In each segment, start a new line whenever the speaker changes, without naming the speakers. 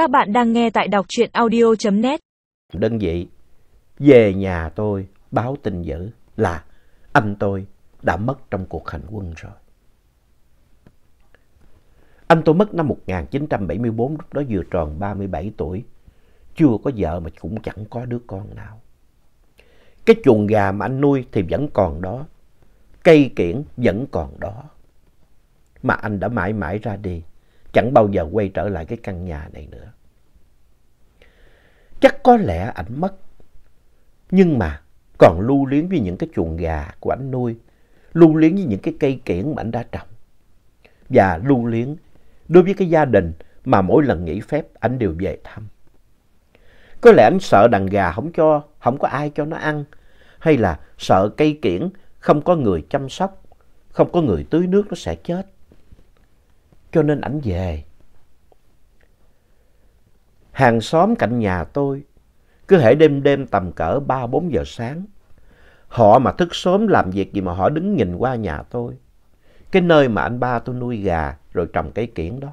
Các bạn đang nghe tại đọc truyện audio.net.
Đơn vị về nhà tôi báo tin dữ là anh tôi đã mất trong cuộc hành quân rồi. Anh tôi mất năm 1974, lúc đó vừa tròn 37 tuổi. Chưa có vợ mà cũng chẳng có đứa con nào. Cái chuồng gà mà anh nuôi thì vẫn còn đó. Cây kiển vẫn còn đó. Mà anh đã mãi mãi ra đi. Chẳng bao giờ quay trở lại cái căn nhà này nữa. Chắc có lẽ ảnh mất. Nhưng mà còn lưu luyến với những cái chuồng gà của ảnh nuôi. Lưu luyến với những cái cây kiển mà ảnh đã trồng. Và lưu luyến đối với cái gia đình mà mỗi lần nghỉ phép ảnh đều về thăm. Có lẽ ảnh sợ đàn gà không cho, không có ai cho nó ăn. Hay là sợ cây kiển không có người chăm sóc, không có người tưới nước nó sẽ chết. Cho nên ảnh về. Hàng xóm cạnh nhà tôi, cứ hễ đêm đêm tầm cỡ 3-4 giờ sáng, họ mà thức sớm làm việc gì mà họ đứng nhìn qua nhà tôi. Cái nơi mà anh ba tôi nuôi gà rồi trồng cây kiển đó.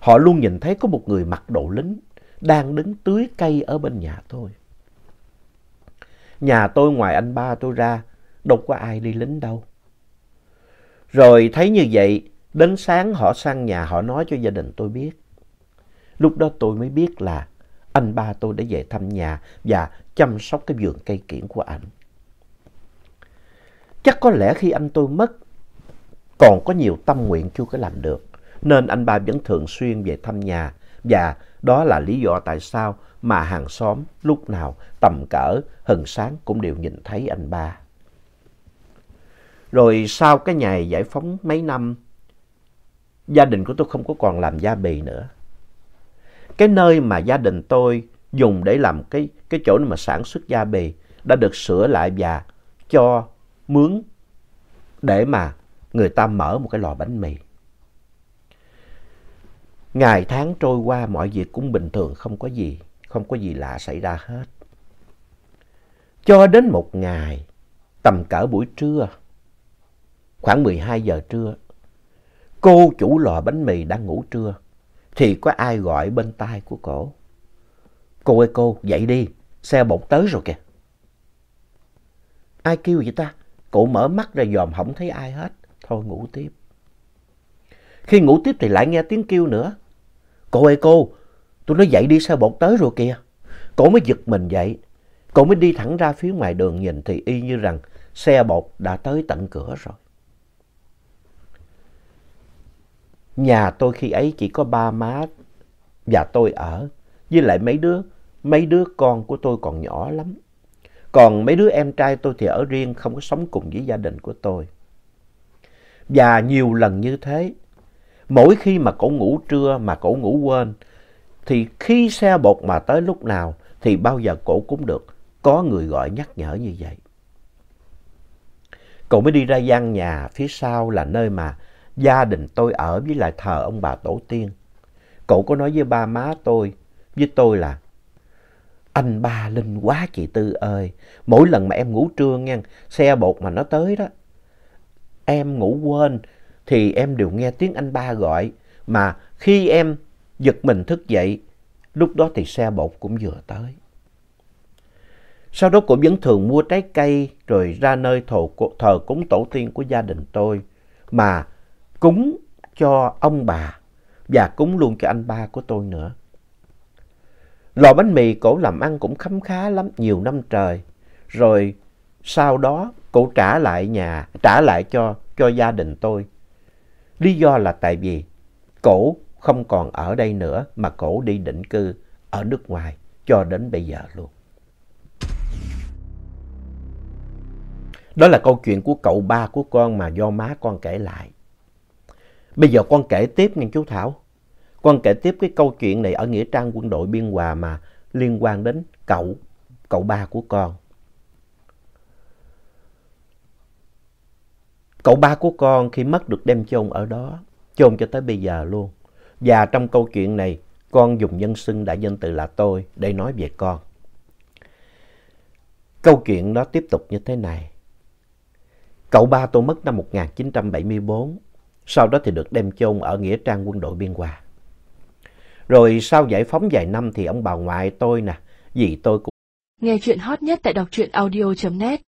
Họ luôn nhìn thấy có một người mặc đồ lính đang đứng tưới cây ở bên nhà tôi. Nhà tôi ngoài anh ba tôi ra, đâu có ai đi lính đâu. Rồi thấy như vậy, đến sáng họ sang nhà họ nói cho gia đình tôi biết. Lúc đó tôi mới biết là anh ba tôi đã về thăm nhà và chăm sóc cái vườn cây kiển của anh. Chắc có lẽ khi anh tôi mất, còn có nhiều tâm nguyện chưa có làm được, nên anh ba vẫn thường xuyên về thăm nhà và đó là lý do tại sao mà hàng xóm lúc nào tầm cỡ hừng sáng cũng đều nhìn thấy anh ba. Rồi sau cái ngày giải phóng mấy năm, gia đình của tôi không có còn làm gia bì nữa. Cái nơi mà gia đình tôi dùng để làm cái, cái chỗ mà sản xuất gia bì đã được sửa lại và cho mướn để mà người ta mở một cái lò bánh mì. Ngày tháng trôi qua mọi việc cũng bình thường không có gì, không có gì lạ xảy ra hết. Cho đến một ngày, tầm cỡ buổi trưa, khoảng 12 giờ trưa, cô chủ lò bánh mì đang ngủ trưa, thì có ai gọi bên tai của cổ. Cô ơi cô, dậy đi, xe bột tới rồi kìa. Ai kêu vậy ta? Cổ mở mắt ra dòm không thấy ai hết, thôi ngủ tiếp. Khi ngủ tiếp thì lại nghe tiếng kêu nữa. Cô ơi cô, tôi nói dậy đi xe bột tới rồi kìa. Cổ mới giật mình dậy. Cổ mới đi thẳng ra phía ngoài đường nhìn thì y như rằng xe bột đã tới tận cửa rồi. Nhà tôi khi ấy chỉ có ba má và tôi ở. Với lại mấy đứa, mấy đứa con của tôi còn nhỏ lắm. Còn mấy đứa em trai tôi thì ở riêng không có sống cùng với gia đình của tôi. Và nhiều lần như thế, mỗi khi mà cậu ngủ trưa mà cậu ngủ quên, thì khi xe bột mà tới lúc nào thì bao giờ cổ cũng được có người gọi nhắc nhở như vậy. Cậu mới đi ra gian nhà phía sau là nơi mà gia đình tôi ở với lại thờ ông bà tổ tiên. Cậu có nói với ba má tôi, với tôi là anh ba linh quá chị Tư ơi, mỗi lần mà em ngủ trưa nha, xe bột mà nó tới đó, em ngủ quên thì em đều nghe tiếng anh ba gọi, mà khi em giật mình thức dậy, lúc đó thì xe bột cũng vừa tới. Sau đó cũng vẫn thường mua trái cây rồi ra nơi thờ cúng tổ tiên của gia đình tôi mà cúng cho ông bà và cúng luôn cho anh ba của tôi nữa. Lò bánh mì cổ làm ăn cũng khấm khá lắm, nhiều năm trời. Rồi sau đó cổ trả lại nhà, trả lại cho, cho gia đình tôi. Lý do là tại vì cổ không còn ở đây nữa mà cổ đi định cư ở nước ngoài cho đến bây giờ luôn. Đó là câu chuyện của cậu ba của con mà do má con kể lại. Bây giờ con kể tiếp nghe chú Thảo. Con kể tiếp cái câu chuyện này ở Nghĩa Trang quân đội Biên Hòa mà liên quan đến cậu, cậu ba của con. Cậu ba của con khi mất được đem chôn ở đó, chôn cho tới bây giờ luôn. Và trong câu chuyện này, con dùng nhân xưng đại danh từ là tôi để nói về con. Câu chuyện đó tiếp tục như thế này. Cậu ba tôi mất năm 1974, sau đó thì được đem chôn ở Nghĩa Trang quân đội Biên Hòa. Rồi sau giải phóng vài năm thì ông bà ngoại tôi nè, dì tôi cũng
Nghe chuyện hot nhất tại đọc truyện audio.net